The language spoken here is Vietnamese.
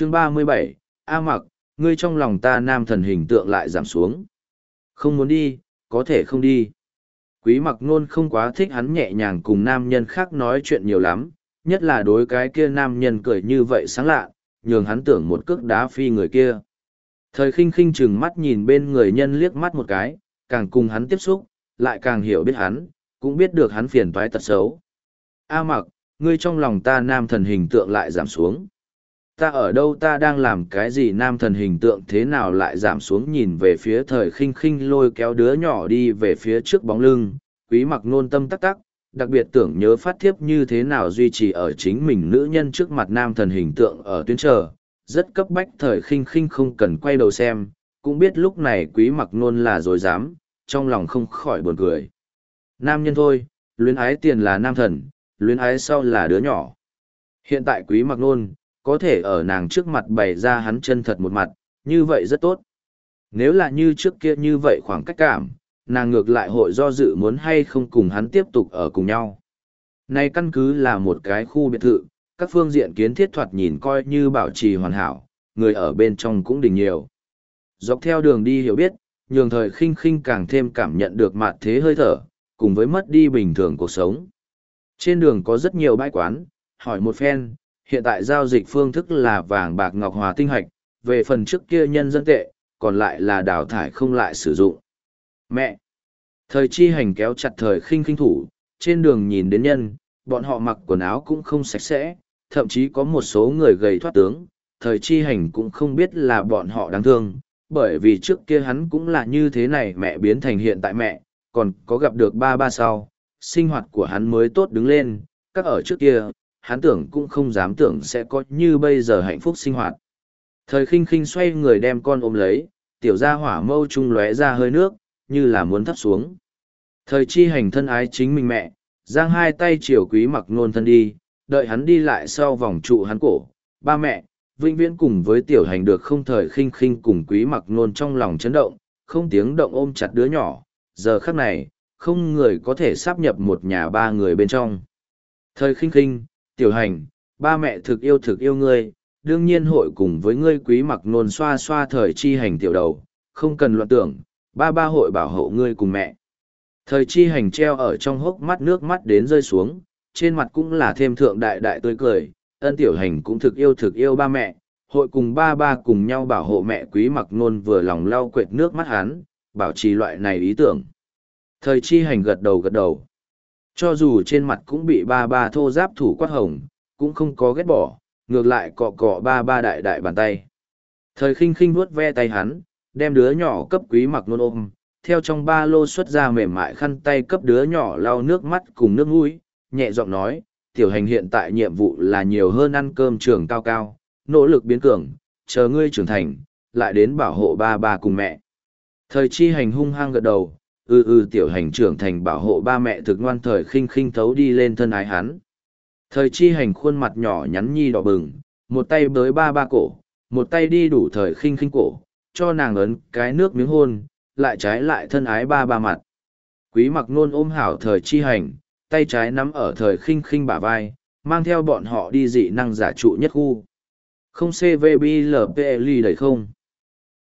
chương ba mươi bảy A mặc, ngươi trong lòng ta nam thần hình tượng lại giảm xuống. Không muốn đi, có thể không đi. Quý mặc nôn không quá thích hắn nhẹ nhàng cùng nam nhân khác nói chuyện nhiều lắm, nhất là đối cái kia nam nhân cười như vậy sáng lạ, nhường hắn tưởng một cước đá phi người kia. Thời khinh khinh chừng mắt nhìn bên người nhân liếc mắt một cái, càng cùng hắn tiếp xúc, lại càng hiểu biết hắn, cũng biết được hắn phiền toái tật xấu. A mặc, ngươi trong lòng ta nam thần hình tượng lại giảm xuống. Ta ở đâu ta đang làm cái gì nam thần hình tượng thế nào lại giảm xuống nhìn về phía thời khinh khinh lôi kéo đứa nhỏ đi về phía trước bóng lưng, quý mặc nôn tâm tắc tắc, đặc biệt tưởng nhớ phát thiếp như thế nào duy trì ở chính mình nữ nhân trước mặt nam thần hình tượng ở tuyến chờ, rất cấp bách thời khinh khinh không cần quay đầu xem, cũng biết lúc này quý mặc nôn là dối dám, trong lòng không khỏi buồn cười. Nam nhân thôi, luyến ái tiền là nam thần, luyến ái sau là đứa nhỏ. Hiện tại quý mặc nôn, có thể ở nàng trước mặt bày ra hắn chân thật một mặt, như vậy rất tốt. Nếu là như trước kia như vậy khoảng cách cảm, nàng ngược lại hội do dự muốn hay không cùng hắn tiếp tục ở cùng nhau. nay căn cứ là một cái khu biệt thự, các phương diện kiến thiết thoạt nhìn coi như bảo trì hoàn hảo, người ở bên trong cũng đỉnh nhiều. Dọc theo đường đi hiểu biết, nhường thời khinh khinh càng thêm cảm nhận được mặt thế hơi thở, cùng với mất đi bình thường cuộc sống. Trên đường có rất nhiều bãi quán, hỏi một phen, hiện tại giao dịch phương thức là vàng bạc ngọc hòa tinh hạch, về phần trước kia nhân dân tệ, còn lại là đào thải không lại sử dụng. Mẹ! Thời chi hành kéo chặt thời khinh khinh thủ, trên đường nhìn đến nhân, bọn họ mặc quần áo cũng không sạch sẽ, thậm chí có một số người gầy thoát tướng, thời chi hành cũng không biết là bọn họ đáng thương, bởi vì trước kia hắn cũng là như thế này mẹ biến thành hiện tại mẹ, còn có gặp được ba ba sau, sinh hoạt của hắn mới tốt đứng lên, các ở trước kia, hắn tưởng cũng không dám tưởng sẽ có như bây giờ hạnh phúc sinh hoạt. Thời khinh khinh xoay người đem con ôm lấy, tiểu gia hỏa mâu trung lóe ra hơi nước, như là muốn thấp xuống. Thời chi hành thân ái chính mình mẹ, giang hai tay chiều quý mặc nôn thân đi, đợi hắn đi lại sau vòng trụ hắn cổ. Ba mẹ, vĩnh viễn cùng với tiểu hành được không thời khinh khinh cùng quý mặc nôn trong lòng chấn động, không tiếng động ôm chặt đứa nhỏ. Giờ khắc này, không người có thể sắp nhập một nhà ba người bên trong. Thời khinh khinh, tiểu hành, ba mẹ thực yêu thực yêu ngươi, đương nhiên hội cùng với ngươi quý mặc nôn xoa xoa thời chi hành tiểu đầu, không cần loạn tưởng, ba ba hội bảo hộ ngươi cùng mẹ. Thời chi hành treo ở trong hốc mắt nước mắt đến rơi xuống, trên mặt cũng là thêm thượng đại đại tươi cười, ân tiểu hành cũng thực yêu thực yêu ba mẹ, hội cùng ba ba cùng nhau bảo hộ mẹ quý mặc nôn vừa lòng lau quệt nước mắt hắn, bảo trì loại này ý tưởng. Thời chi hành gật đầu gật đầu. Cho dù trên mặt cũng bị ba ba thô giáp thủ quát hồng, cũng không có ghét bỏ, ngược lại cọ cọ ba ba đại đại bàn tay. Thời khinh khinh vuốt ve tay hắn, đem đứa nhỏ cấp quý mặc nôn ôm, theo trong ba lô xuất ra mềm mại khăn tay cấp đứa nhỏ lau nước mắt cùng nước mũi, nhẹ giọng nói, tiểu hành hiện tại nhiệm vụ là nhiều hơn ăn cơm trường cao cao, nỗ lực biến cường, chờ ngươi trưởng thành, lại đến bảo hộ ba ba cùng mẹ. Thời chi hành hung hăng gật đầu, ư ư tiểu hành trưởng thành bảo hộ ba mẹ thực ngoan thời khinh khinh thấu đi lên thân ái hắn. Thời chi hành khuôn mặt nhỏ nhắn nhi đỏ bừng, một tay bới ba ba cổ, một tay đi đủ thời khinh khinh cổ, cho nàng ấn cái nước miếng hôn, lại trái lại thân ái ba ba mặt. Quý mặc nôn ôm hảo thời chi hành, tay trái nắm ở thời khinh khinh bả vai, mang theo bọn họ đi dị năng giả trụ nhất khu. Không CVBLPL đầy không.